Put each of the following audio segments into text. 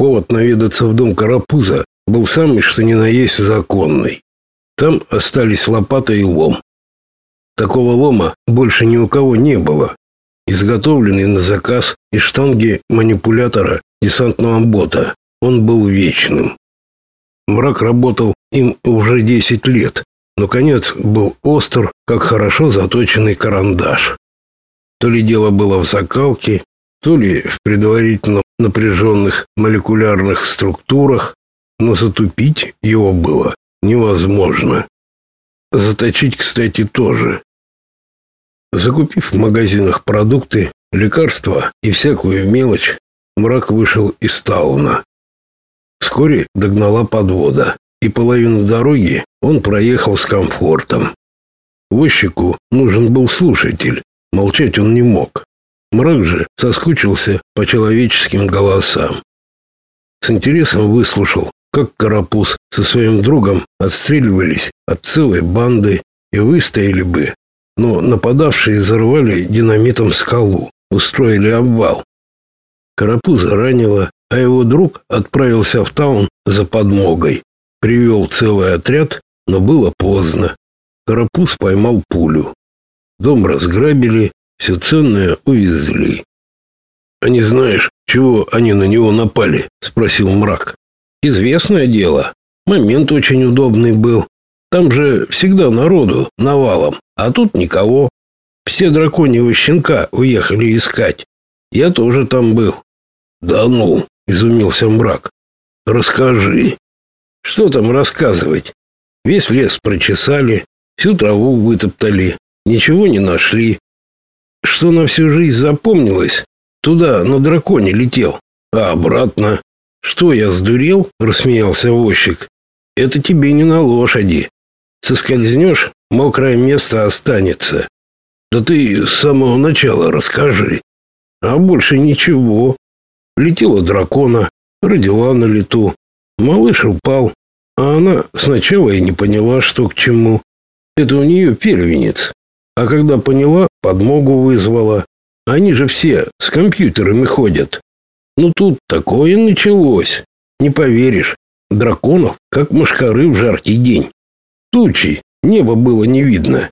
Повод наведаться в дом Карапуза был самый что ни на есть законный. Там остались лопата и лом. Такого лома больше ни у кого не было. Изготовленный на заказ из штанги манипулятора десантного бота, он был вечным. Мрак работал им уже 10 лет, но конец был остр, как хорошо заточенный карандаш. То ли дело было в закалке, то ли в предварительно напряженных молекулярных структурах, но затупить его было невозможно. Заточить, кстати, тоже. Закупив в магазинах продукты, лекарства и всякую мелочь, мрак вышел из тауна. Вскоре догнала подвода, и половину дороги он проехал с комфортом. Возчику нужен был слушатель, молчать он не мог. Мрак же соскучился по человеческим голосам. С интересом выслушал, как Карапуз со своим другом отстреливались от целой банды и выстояли бы, но нападавшие взорвали динамитом скалу, устроили обвал. Карапуза ранило, а его друг отправился в таун за подмогой. Привел целый отряд, но было поздно. Карапуз поймал пулю. Дом разграбили, все ценное увезли. «А не знаешь, чего они на него напали?» — спросил мрак. «Известное дело. Момент очень удобный был. Там же всегда народу навалом, а тут никого. Все драконьего щенка уехали искать. Я тоже там был». «Да ну!» — изумился мрак. «Расскажи». «Что там рассказывать? Весь лес прочесали, всю траву вытоптали, ничего не нашли. Что на всю жизнь запомнилось, туда на драконе летел, а обратно. Что я сдурел? рассмеялся возчик. Это тебе не на лошади. Соскользнешь, мокрое место останется. Да ты с самого начала расскажи. А больше ничего. Летела дракона, родила на лету. Малыш упал, а она сначала и не поняла, что к чему. Это у нее первенец. А когда поняла, подмогу вызвала. Они же все с компьютерами ходят. Ну тут такое началось. Не поверишь, драконов, как мошкары в жаркий день. Тучи, небо было не видно.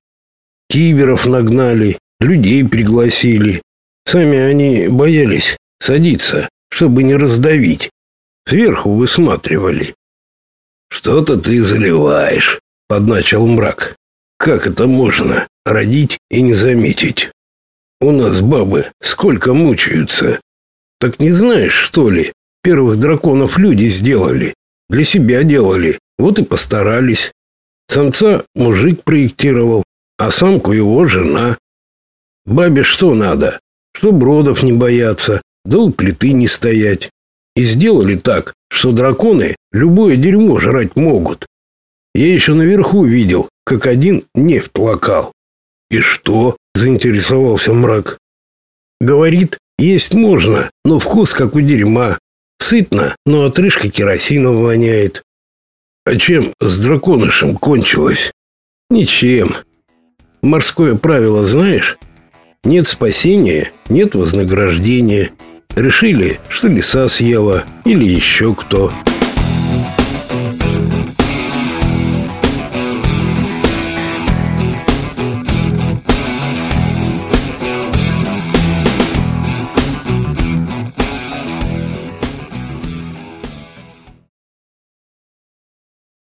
Киберов нагнали, людей пригласили. Сами они боялись садиться, чтобы не раздавить. Сверху высматривали. Что-то ты заливаешь, подначил мрак. Как это можно родить и не заметить? У нас бабы сколько мучаются. Так не знаешь, что ли? Первых драконов люди сделали, для себя делали. Вот и постарались. Самца мужик проектировал, а самку его жена. Бабе что надо? Что бродов не бояться, да у плиты не стоять. И сделали так, что драконы любое дерьмо жрать могут. Я еще наверху видел, как один нефть локал. И что? заинтересовался мрак. Говорит, есть можно, но вкус как у дерьма. Сытно, но отрыжка керосином воняет. А чем с драконышем кончилось? Ничем. Морское правило знаешь? Нет спасения, нет вознаграждения. Решили, что лиса съела или еще кто.